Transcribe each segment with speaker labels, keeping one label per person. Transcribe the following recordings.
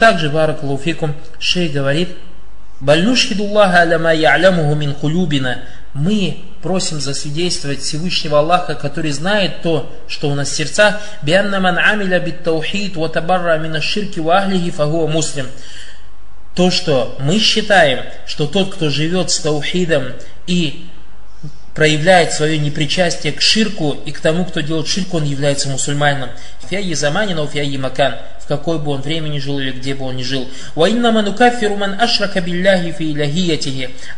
Speaker 1: Также Баракалуфикум Шей говорит, Бальнушхидуллаха аляма я'лямуху мин кулюбина. Мы просим засвидетельствовать Всевышнего Аллаха, который знает то, что у нас в сердцах. Бианна ман амиля бит таухид ва табарра мина ширки ва ахлихи фагуа муслим. То, что мы считаем, что тот, кто живет с таухидом и проявляет свое непричастие к ширку и к тому, кто делает ширку, он является мусульманином. Фиаи заманина, фиаи макан, в какой бы он времени жил или где бы он ни жил.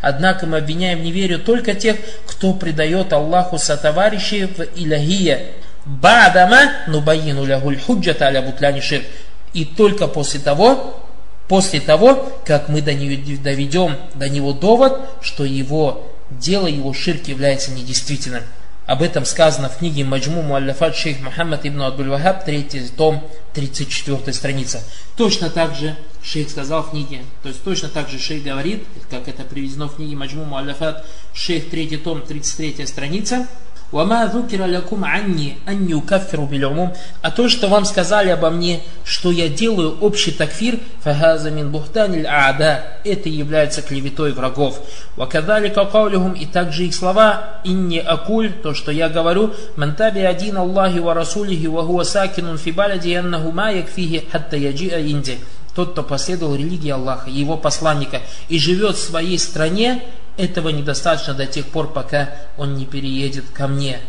Speaker 1: Однако мы обвиняем в неверию только тех, кто предает Аллаху сотоварищей в илахия. Бадама нубаину лягуль худжата аля бутляни ширк. И только после того, после того, как мы доведем до него довод, что его дело его ширк является недействительным. Об этом сказано в книге Маджму Муаллафат шейх Мухаммад ибн Абдуль-Вахаб, 3 том, 34 страница. Точно так же шейх сказал в книге, то есть точно так же шейх говорит, как это приведено в книге Маджму Муаллафат, шейх 3 том, 33 страница, وما ذكر لكم عني أن يكفر بالعموم а то, что вам сказали обо мне, что я делаю общий такфир, фахаза мин бухтан аада, это является клеветой врагов. Вакадалика каулихум, и также их слова, инни акуль, то, что я говорю, мантаби один Аллахи ва расулихи ва хуа сакинун фи балади, аннаху ма якфихи хатта яджиа инди. Тот, кто последовал религии Аллаха, его посланника, и живет в своей стране, этого недостаточно до тех пор, пока он не переедет ко мне.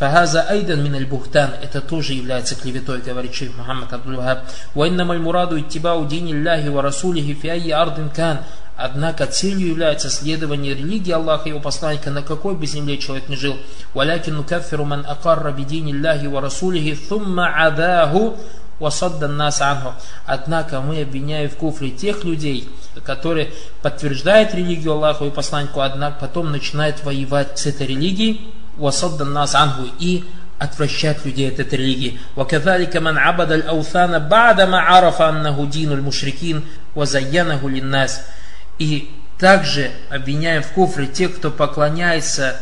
Speaker 1: Фахаза айдан мин бухтан это тоже является клеветой, говорит шейх Мухаммад Абдул-Вахаб. Вайннама мураду иттибау дини Аллахи ва расулихи фи айи ардин кан. Однако целью является следование религии Аллаха и его посланника, на какой бы земле человек не жил. Валякин нукаффиру ман акарра бидини Аллахи ва расулихи thumма адаху васаддан нас анху. Однако мы обвиняем в куфре тех людей, которые подтверждают религию Аллаху и посланнику, однако потом начинают воевать с этой религией, васаддан нас анху, и отвращать людей от этой религии. وكذلك من عبد الأوثان بعدما عرف أنه دين المشركين وزينه للناس. И также обвиняем в куфре тех, кто поклоняется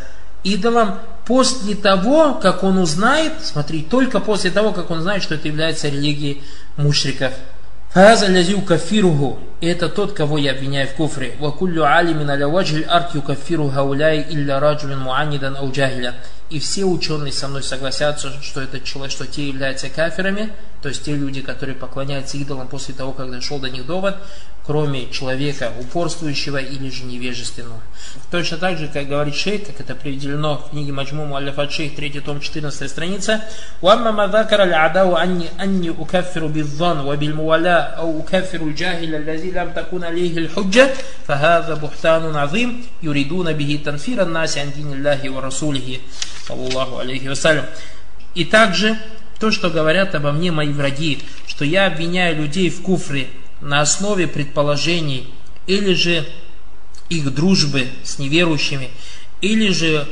Speaker 1: идолам после того, как он узнает, смотри, только после того, как он знает, что это является религией мушриков. Это тот, кого я обвиняю в куфре. И все ученые со мной согласятся, что этот человек, что те являются кафирами, то есть те люди, которые поклоняются идолам после того, как дошел до них довод, кроме человека упорствующего или же невежественного. Точно так же, как говорит шейх, как это приведено в книге Маджму Аллафат шейх, 3 том, 14 страница, «Уамма мадакара аль-адау анни анни укаффиру бидзан ва билмуаля ау укаффиру джахиля аллази лам такун алейхи аль-худжа, фахаза бухтанун азим, юридуна бихи танфира наси ан дин Аллахи ва расулихи, саллаллаху алейхи вассалям». И также то, что говорят обо мне мои враги, что я обвиняю людей в куфре, на основе предположений или же их дружбы с неверующими, или же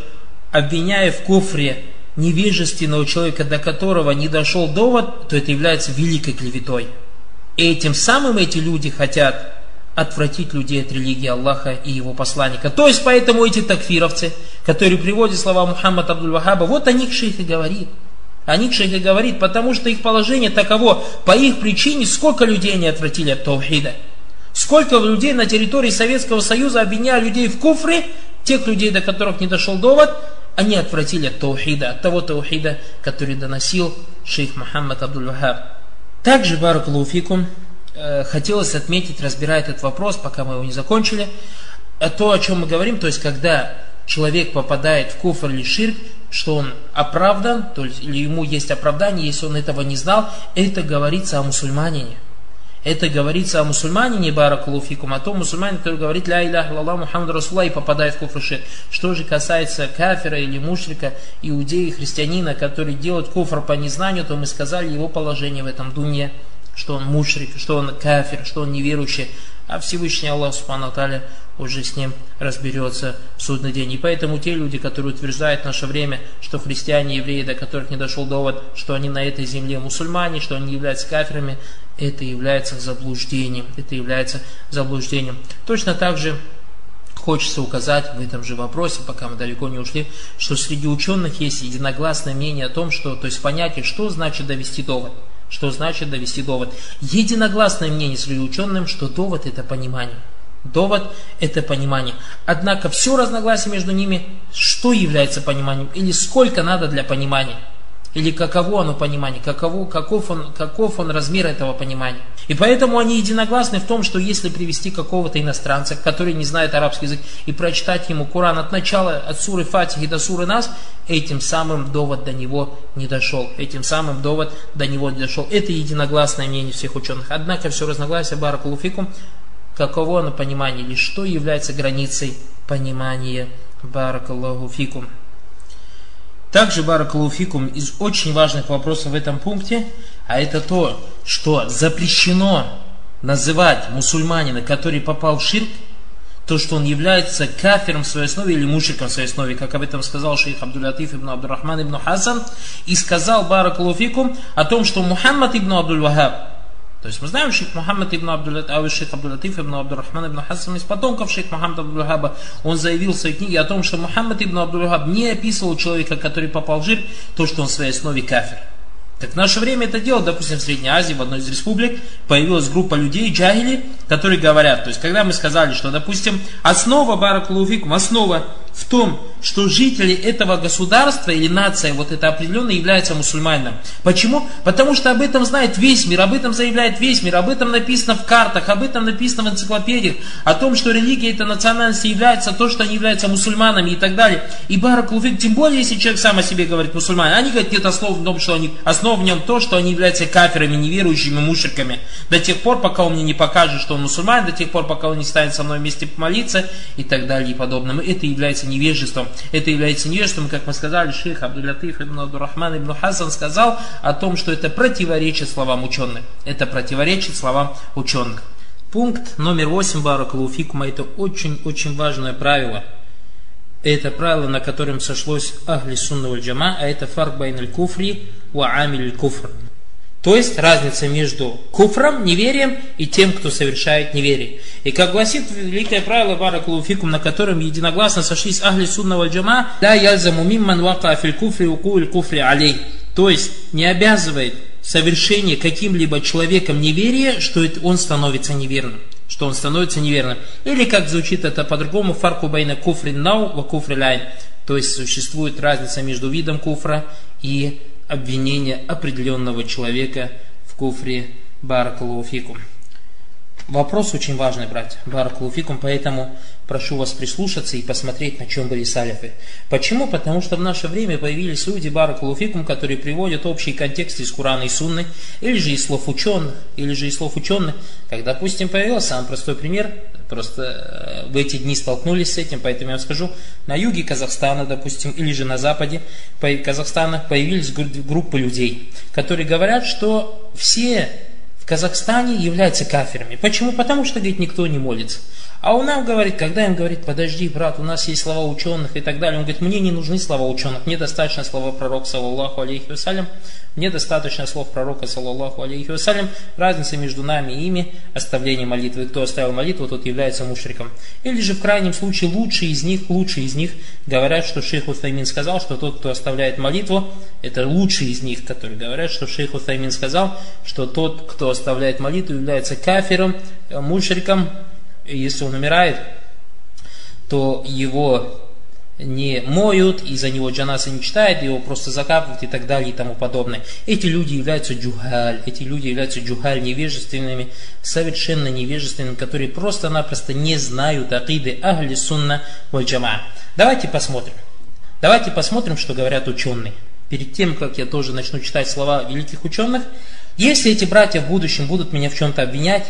Speaker 1: обвиняя в куфре невежественного человека, до которого не дошел довод, то это является великой клеветой. И этим самым эти люди хотят отвратить людей от религии Аллаха и его посланника. То есть поэтому эти такфировцы, которые приводят слова Мухаммада Абдул-Вахаба, вот о них шейх и говорит – о них шейх говорит, потому что их положение таково, по их причине сколько людей они отвратили от Таухида. Сколько людей на территории Советского Союза обвиняли людей в куфре, тех людей, до которых не дошел довод, они отвратили от Таухида, от того Таухида, который доносил шейх Мухаммад Абдул-Вахаб. Также, Баракулуфикум, э, хотелось отметить, разбирая этот вопрос, пока мы его не закончили, то, о чем мы говорим, то есть, когда человек попадает в куфр или ширк, что он оправдан, то есть или ему есть оправдание, если он этого не знал, это говорится о мусульманине. Это говорится о мусульманине, баракулуфикум, о том мусульмане, который говорит ля илях лаллах Мухаммад Расула и попадает в куфр ширк. Что же касается кафира или мушрика, иудея, христианина, который делает куфр по незнанию, то мы сказали его положение в этом дуне, что он мушрик, что он кафир, что он неверующий, а Всевышний Аллах Субхану Таля уже с ним разберется в судный день. И поэтому те люди, которые утверждают в наше время, что христиане, евреи, до которых не дошел довод, что они на этой земле мусульмане, что они являются кафирами, это является заблуждением. Это является заблуждением. Точно так же хочется указать в этом же вопросе, пока мы далеко не ушли, что среди ученых есть единогласное мнение о том, что, то есть понятие, что значит довести довод. Что значит довести довод? Единогласное мнение среди ученых, что довод это понимание. Довод – это понимание. Однако все разногласие между ними, что является пониманием, или сколько надо для понимания, или каково оно понимание, каково, каков, он, каков он размер этого понимания. И поэтому они единогласны в том, что если привести какого-то иностранца, который не знает арабский язык, и прочитать ему Коран от начала, от суры Фатихи до суры Нас, этим самым довод до него не дошел. Этим самым довод до него не дошел. Это единогласное мнение всех ученых. Однако все разногласия, баракулуфикум, каково оно понимание, или что является границей понимания Баракаллаху фикум. Также Баракаллаху фикум из очень важных вопросов в этом пункте, а это то, что запрещено называть мусульманина, который попал в ширк, то, что он является кафиром в своей основе или мушиком в своей основе, как об этом сказал шейх Абдулятиф ибн Абдурахман ибн Хасан, и сказал Баракалуфикум о том, что Мухаммад ибн Абдул Вахаб, то есть мы знаем, шейх Мухаммад ибн Абдулат, а шейх Абдулатиф ибн Абдурахман ибн Хасан из потомков шейх Мухаммада Абдулхаба, он заявил в своей книге о том, что Мухаммад ибн Абдулхаб не описывал человека, который попал в жир, то, что он в своей основе кафир. Так в наше время это дело, допустим, в Средней Азии, в одной из республик, появилась группа людей, джагили, которые говорят, то есть когда мы сказали, что, допустим, основа Баракулуфикум, основа в том, что жители этого государства или нация, вот это определенно, является мусульманином. Почему? Потому что об этом знает весь мир, об этом заявляет весь мир, об этом написано в картах, об этом написано в энциклопедиях, о том, что религия это национальность является то, что они являются мусульманами и так далее. И Баракулуфик, тем более, если человек сам о себе говорит мусульман, они говорят, нет основ в том, что они, основа в нем то, что они являются кафирами, неверующими, мушриками. До тех пор, пока он мне не покажет, что он мусульман, до тех пор, пока он не станет со мной вместе помолиться и так далее и подобное. Это является невежеством. Это является невежеством, как мы сказали, шейх Абдулятиф ибн Абдурахман ибн Хасан сказал о том, что это противоречит словам ученых. Это противоречит словам ученых. Пункт номер 8 Баракалуфикума это очень-очень важное правило. Это правило, на котором сошлось Ахли Сунна Джама, а это фарк كفر وعامل كفر. То есть разница между куфром, неверием и тем, кто совершает неверие. И как гласит великое правило بارك الله فيكم, на котором единогласно сошлись أهل السنة والجماعة, لا يلزم ممن وقع في الكفر وقوع الكفر عليه. То есть не обязывает совершение каким-либо человеком неверия, что он становится неверным что он становится неверным. Или как звучит это по-другому, فرق بين كفر النوع وكفر العين. То есть существует разница между видом куфра и обвинение определенного человека в куфре Баракалуфикум. Вопрос очень важный, братья. Баракулуфикум, поэтому прошу вас прислушаться и посмотреть, на чем были салифы. Почему? Потому что в наше время появились люди, Баракулуфикум, которые приводят общий контекст из Курана и Сунны, или же из слов ученых, или же из слов ученых. Как, допустим, появился самый простой пример, просто э, в эти дни столкнулись с этим, поэтому я вам скажу, на юге Казахстана, допустим, или же на западе Казахстана появились группы людей, которые говорят, что все Казахстане являются кафирами. Почему? Потому что, говорит, никто не молится. А он нам говорит, когда им говорит, подожди, брат, у нас есть слова ученых и так далее, он говорит, мне не нужны слова ученых, мне достаточно слова пророка, саллаллаху алейхи вассалям, мне достаточно слов пророка, саллаллаху алейхи вассалям, разница между нами и ими, оставление молитвы, кто оставил молитву, тот является мушриком. Или же в крайнем случае лучшие из них, лучшие из них говорят, что шейх Утаймин сказал, что тот, кто оставляет молитву, это лучшие из них, которые говорят, что шейх Утаймин сказал, что тот, кто оставляет молитву, является кафиром, мушриком, если он умирает, то его не моют, и за него джанаса не читают, его просто закапывают и так далее и тому подобное. Эти люди являются джухаль, эти люди являются джухаль невежественными, совершенно невежественными, которые просто-напросто не знают акиды ахли сунна валь джама. Давайте посмотрим. Давайте посмотрим, что говорят ученые. Перед тем, как я тоже начну читать слова великих ученых, если эти братья в будущем будут меня в чем-то обвинять,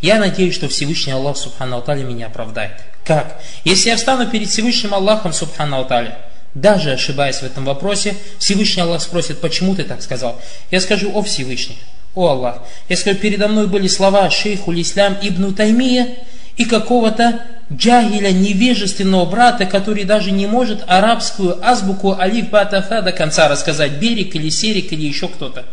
Speaker 1: я надеюсь, что Всевышний Аллах Субхану Алталя меня оправдает. Как? Если я встану перед Всевышним Аллахом Субхану Алталя, даже ошибаясь в этом вопросе, Всевышний Аллах спросит, почему ты так сказал? Я скажу, о Всевышний, о Аллах, я скажу, передо мной были слова шейху Ислам ибн Таймия и какого-то джагиля, невежественного брата, который даже не может арабскую азбуку алиф батафа до конца рассказать, берег или серик или еще кто-то.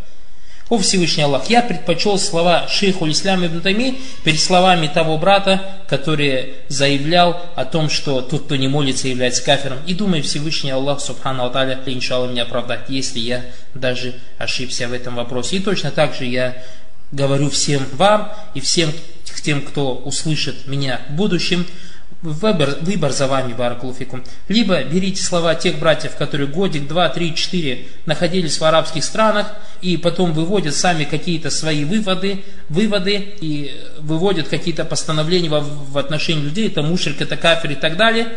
Speaker 1: О Всевышний Аллах, я предпочел слова шейху Ислам ибн Тайми перед словами того брата, который заявлял о том, что тот, кто не молится, является кафиром. И думаю, Всевышний Аллах, субхану Алталя, иншаллах, меня оправдать, если я даже ошибся в этом вопросе. И точно так же я говорю всем вам и всем тем, кто услышит меня в будущем, Выбор, выбор за вами, Баракулуфикум. Либо берите слова тех братьев, которые годик, два, три, четыре находились в арабских странах, и потом выводят сами какие-то свои выводы, выводы и выводят какие-то постановления в, в отношении людей, это мушрик, это кафир и так далее.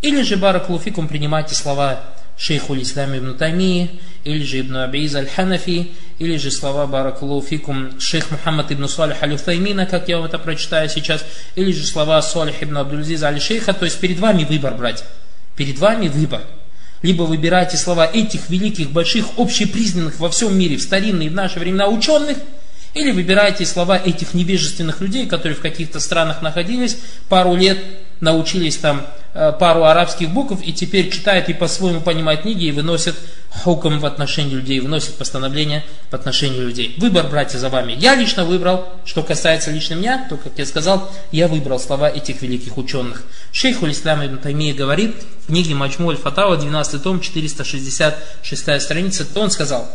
Speaker 1: Или же, Баракулуфикум, принимайте слова шейху Ислам ибн Тайми, или же ибн Абиз аль-Ханафи, или же слова Баракулу фикум шейх Мухаммад ибн Салих аль как я вам это прочитаю сейчас, или же слова Салих ибн Абдульзиза аль-Шейха, то есть перед вами выбор, братья, перед вами выбор. Либо выбирайте слова этих великих, больших, общепризнанных во всем мире, в старинные в наши времена ученых, или выбирайте слова этих невежественных людей, которые в каких-то странах находились пару лет, научились там э, пару арабских букв и теперь читают и по-своему понимают книги и выносят хуком в отношении людей, выносят постановление в отношении людей. Выбор, братья, за вами. Я лично выбрал, что касается лично меня, то, как я сказал, я выбрал слова этих великих ученых. Шейх Улислам ибн Таймия говорит в книге Мачмуль Фатава, 12 том, 466 страница, то он сказал,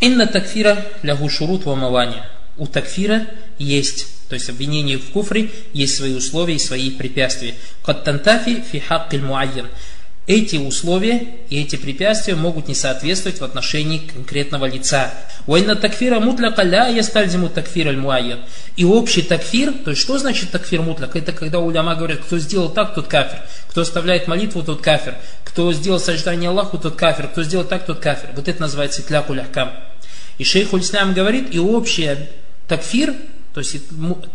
Speaker 1: «Инна такфира лягу шурут ва мавани». У такфира есть то есть обвинение в куфре есть свои условия и свои препятствия. Каттантафи фи хаккиль муайян. Эти условия и эти препятствия могут не соответствовать в отношении конкретного лица. Война такфира мутляка ля ястальзиму такфир аль муайян. И общий такфир, то есть что значит такфир мутляк? Это когда уляма говорят, кто сделал так, тот кафир. Кто оставляет молитву, тот кафир. Кто сделал сождание Аллаху, тот кафир. Кто сделал так, тот кафир. Вот это называется тлякуль ахкам. И шейх Ульслам говорит, и общий такфир, то есть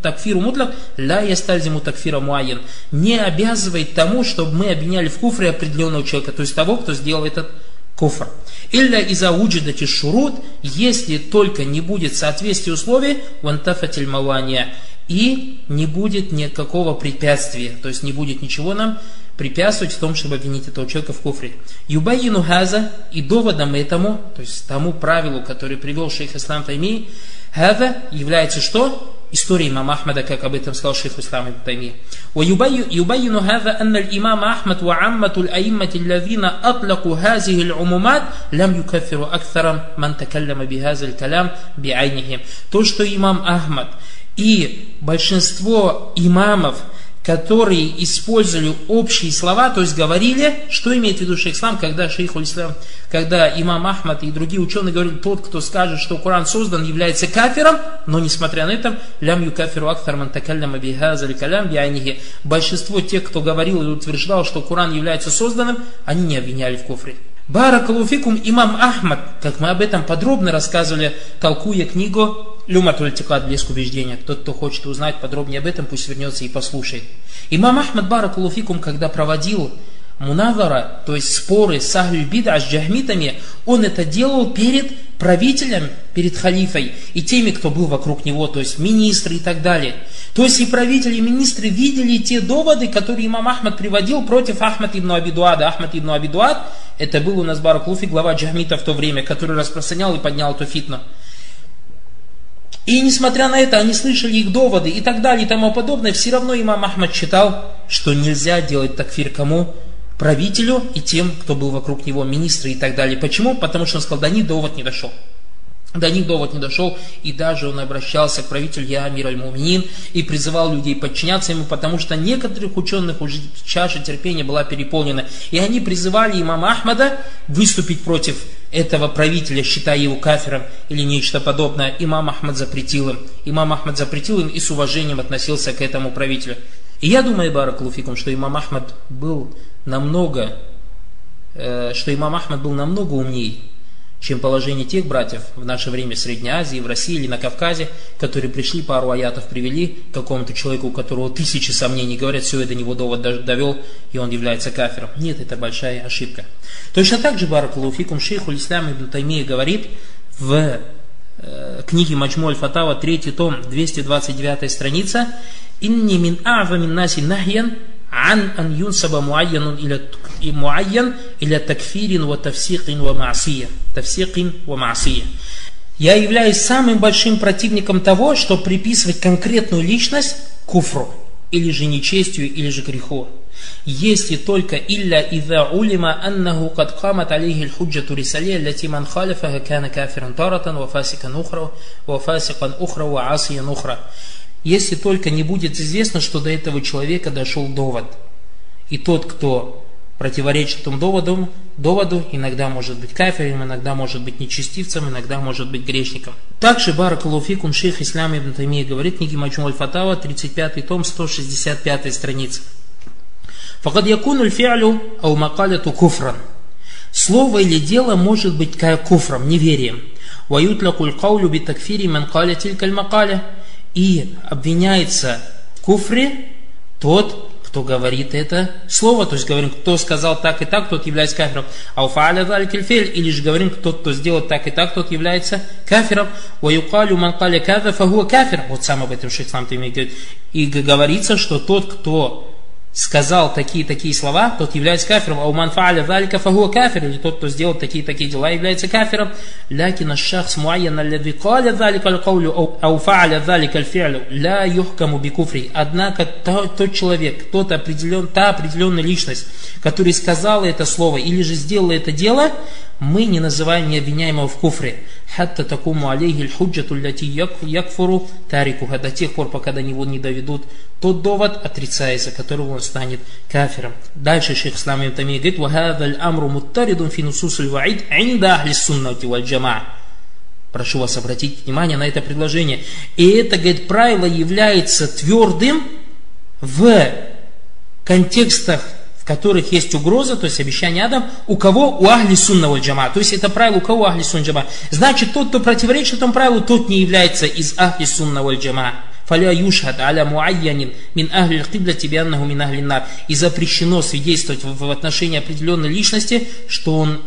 Speaker 1: такфиру мутлак ля ястальзиму такфира муайен не обязывает тому, чтобы мы обвиняли в куфре определенного человека, то есть того, кто сделал этот куфр. Илля иза уджидати шурут, если только не будет соответствия условий, вантафатиль мавания, и не будет никакого препятствия, то есть не будет ничего нам препятствовать в том, чтобы обвинить этого человека в куфре. Юбайину газа и доводом этому, то есть тому правилу, который привел шейх Ислам Тайми, Хава является что? История имама Ахмада, как об этом сказал шейх Ислам Ибн Тайми. ويبين هذا أن الإمام أحمد وعامة الأئمة الذين أطلقوا هذه العمومات لم يكفروا أكثر من تكلم بهذا الكلام بعينهم. То, что имам Ахмад и большинство имамов, которые использовали общие слова, то есть говорили, что имеет в виду шейх Ислам, когда шейх Ислам, когда имам Ахмад и другие ученые говорили, тот, кто скажет, что Коран создан, является кафиром, но несмотря на это, лям ю кафиру актарман такалляма бихазали калям бианихи. Большинство тех, кто говорил и утверждал, что Коран является созданным, они не обвиняли в куфре. Баракалуфикум имам Ахмад, как мы об этом подробно рассказывали, толкуя книгу Люматуль Тикад, блеск убеждения. Тот, кто хочет узнать подробнее об этом, пусть вернется и послушает. Имам Ахмад Баракалуфикум, когда проводил мунавара, то есть споры с Ахлю Бида, с джахмитами, он это делал перед правителем, перед халифой и теми, кто был вокруг него, то есть министры и так далее. То есть и правители, и министры видели те доводы, которые имам Ахмад приводил против Ахмад ибн Абидуада. Ахмад ибн Абидуад, это был у нас Баракулуфи, глава джахмита в то время, который распространял и поднял эту фитну. И несмотря на это, они слышали их доводы и так далее и тому подобное, все равно имам Ахмад считал, что нельзя делать такфир кому? Правителю и тем, кто был вокруг него, министры и так далее. Почему? Потому что он сказал, до них довод не дошел. До них довод не дошел, и даже он обращался к правителю Я Амир Аль-Муминин и призывал людей подчиняться ему, потому что некоторых ученых уже чаша терпения была переполнена. И они призывали имама Ахмада выступить против этого правителя, считая его кафиром или нечто подобное. Имам Ахмад запретил им. Имам Ахмад запретил им и с уважением относился к этому правителю. И я думаю, Баракулуфикум, что имам Ахмад был намного, э, что имам Ахмад был намного умнее чем положение тех братьев в наше время в Средней Азии, в России или на Кавказе, которые пришли, пару аятов привели к какому-то человеку, у которого тысячи сомнений, говорят, все, это него довод довел, и он является кафиром. Нет, это большая ошибка. Точно так же Баракалуфикум шейху Ислам ибн Таймия говорит в э, книге Маджмуль Фатава, 3 том, 229 страница, «Инни мин а'ва мин наси нахьян عن أن ينسب معين إلى معين إلى تكفير وتفسيق ومعصية тавсикин ва масия. Я являюсь самым большим противником того, что приписывать конкретную личность куфру, или же нечестию, или же греху. Если только илля иза улима аннаху кад камат алейхи лхуджату рисалия ляти ман халифаха кана кафиран таратан ва фасикан ухра ва фасикан ухра ва асиян ухра. Если только не будет известно, что до этого человека дошел довод. И тот, кто противоречит этому доводу, доводу, иногда может быть кафиром, иногда может быть нечестивцем, иногда может быть грешником. Также Баракалуфикум шейх Ислам ибн Таймия говорит, книги Мачмуль Фатава, 35 том, 165 страница. Факад якуну фиалю ау макаляту куфран. Слово или дело может быть куфром, неверием. Ваютлякуль каулю би такфири ман каля тилькаль макаля. И обвиняется в куфре тот, кто говорит это слово, то есть говорим, кто сказал так и так, тот является кафиром. А у фааля кельфель, или же говорим, кто, кто сделал так и так, тот является кафиром. Ваюкалю манкаля кафа фагуа кафир. Вот сам об этом шейх сам говорит. И говорится, что тот, кто сказал такие-такие слова, тот является кафиром. А у манфааля залика фагуа кафир, или тот, кто сделал такие-такие дела, является кафиром. Лякин ашахс муайян аллади каля залика аль-каулю, ау фааля залика аль-фи'лю, ля юхкаму бикуфри. Однако тот человек, тот определен, та определенная личность, который сказал это слово или же сделал это дело, мы не называем не обвиняемого в куфре. Хатта такому алейхи лхуджату ляти якфуру тарикуха. До тех пор, пока до него не доведут тот довод, отрицается, которого он станет кафиром. Дальше шейх Ислам Ибтами говорит, «Вахадаль амру муттаридун финусусуль ваид инда ахли суннати валь джамаа». Прошу вас обратить внимание на это предложение. И это, говорит, правило является твердым в контекстах которых есть угроза, то есть обещание Адам, у кого? У ахли сунного джама. То есть это правило у кого ахли сунна джама. Значит, тот, кто противоречит этому правилу, тот не является из ахли сунного джама. Фаля юшхад аля муайянин мин ахли кибля тебе аннаху мин ахли нар. И запрещено свидетельствовать в, отношении определенной личности, что он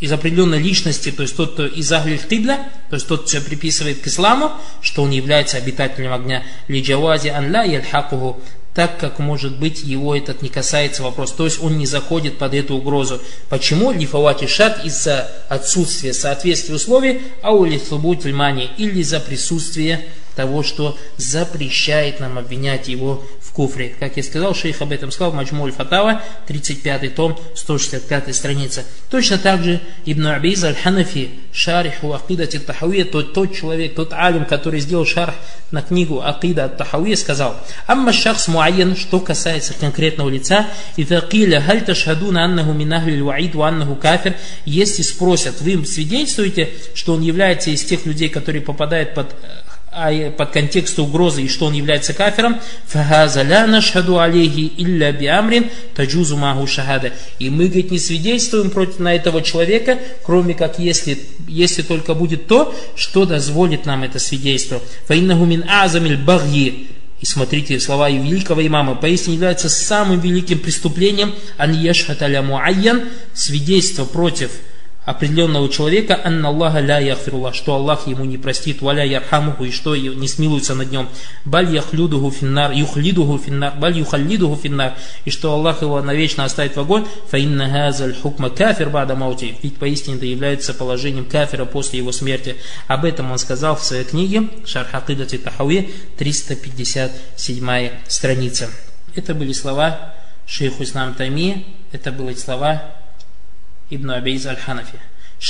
Speaker 1: из определенной личности, то есть тот, кто из Ахли Тибля, то есть тот, кто приписывает к исламу, что он является обитателем огня. Лиджавази ан ла яльхакуху так как, может быть, его этот не касается вопрос. То есть он не заходит под эту угрозу. Почему? Лифавати шат из-за отсутствия соответствия условий, а у лифлубут или за присутствие того, что запрещает нам обвинять его в куфре. Как я сказал, шейх об этом сказал, Маджмуль Фатава, 35 том, 165 страница. Точно так же Ибн Абиз Аль-Ханафи, шариху Акидати Тахауия, тот, тот человек, тот алим, который сделал шарх на книгу Акида Тахауия, сказал, «Амма шахс муайян, что касается конкретного лица, и такиля халь ташхадуна аннаху минахли ваид ва аннаху кафир, если спросят, вы им свидетельствуете, что он является из тех людей, которые попадают под а под контекст угрозы и что он является кафиром. И мы, говорит, не свидетельствуем против на этого человека, кроме как если, если только будет то, что дозволит нам это свидетельство. И смотрите слова великого имама. Поистине является самым великим преступлением ан свидетельство против определенного человека, анна Аллаха ля яхфируллах, что Аллах ему не простит, валя ярхамуху, и что не смилуется над нем, баль яхлюдуху финнар, юхлидуху финнар, баль юхаллидуху финнар, и что Аллах его навечно оставит в огонь, фаинна газаль хукма кафир бада маути, ведь поистине это является положением кафира после его смерти. Об этом он сказал в своей книге Шарх Акидати Тахауи, 357 страница. Это были слова шейху Ислам Тайми, это были слова Ibn Abiz al-Hanafija.